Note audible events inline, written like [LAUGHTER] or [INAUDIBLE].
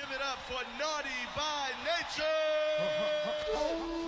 Give it up for Naughty by Nature! [LAUGHS]